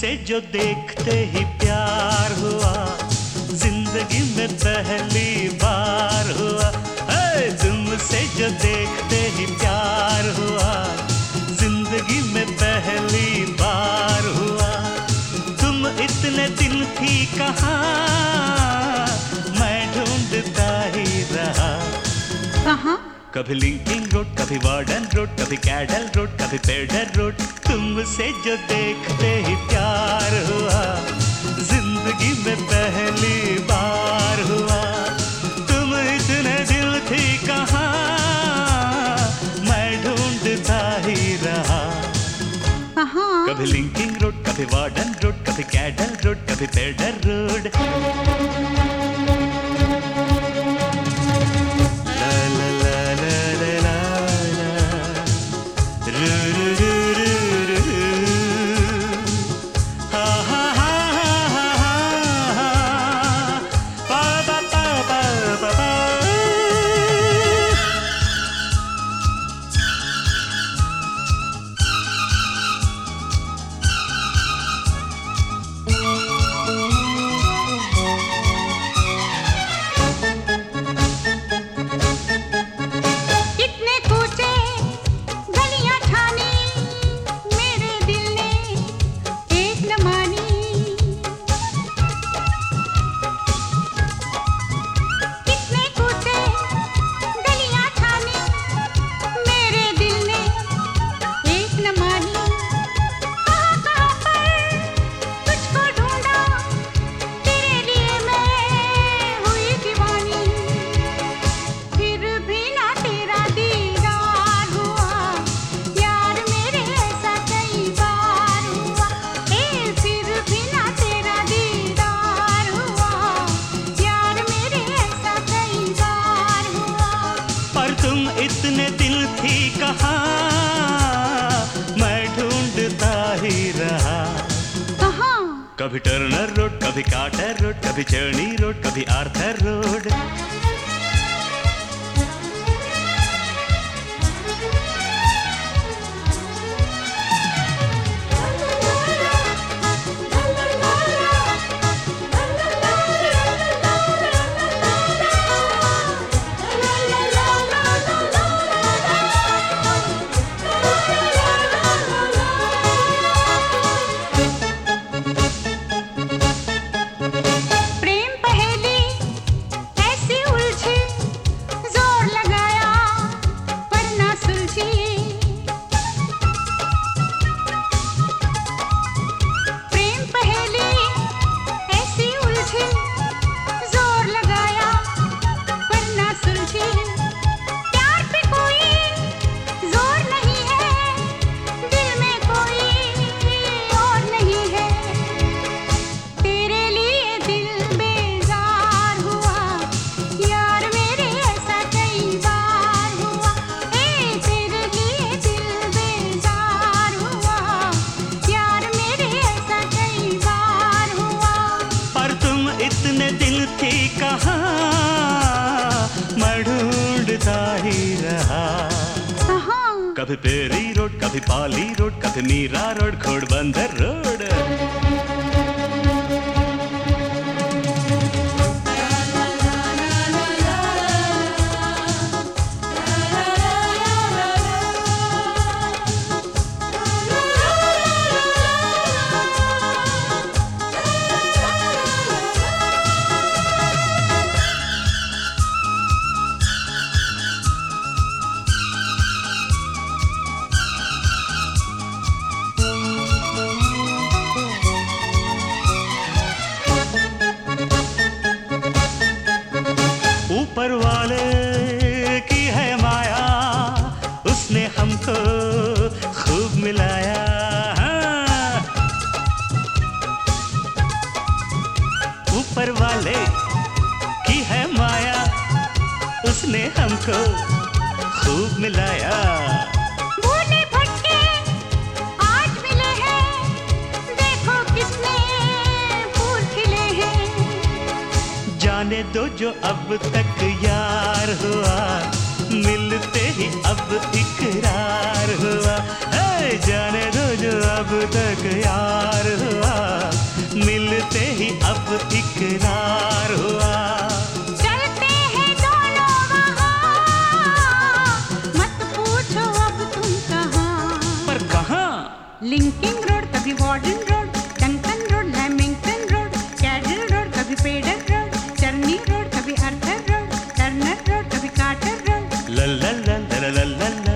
जो देखते ही प्यार हुआ। ज़िंदगी में पहली बार हुआ। है तुमसे जो देखते ही प्यार हुआ। ज़िंदगी में पहली बार हुआ। तुम इतने दिन थी कहाँ? मैं ढूंढता ही रहा। कहाँ? कभी लिंकिंग रोड कभी वार्डन रोड कभी कैडल रोड कभी पेडर रोड तुमसे जो देखते ही प्यार हुआ ज़िंदगी में पहली बार हुआ। तुम इतने दिल थी कहाँ मैं ढूंढता ही रहा। कहाँ कभी लिंकिंग रोड कभी वार्डन रोड कभी कैडल रोड कभी पेडर रोड कभी टर्नर रोड कभी काटर रोड कभी चर्नी रोड कभी आर्थर रोड। थी कहा? मैं ढूंढता ही रहा कभी पेरी रोड कभी पाली रोड कभी मीरा रोड घोड़बंदर रोड। हमको खूब मिलाया। भूले भटके आज मिले हैं। देखो कितने फूल खिले हैं। जाने दो जो अब तक यार हुआ। मिलते ही अब इकरार हुआ। है जाने दो जो अब तक यार हुआ। मिलते ही अब इकरार लिंकिंग रोड कभी Warden Road टंकन Road Lamington Road Cadell Road कभी पेडर रोड चरनी रोड कभी अर्थर रोड टर्नर रोड कभी काटर रोड लल्ला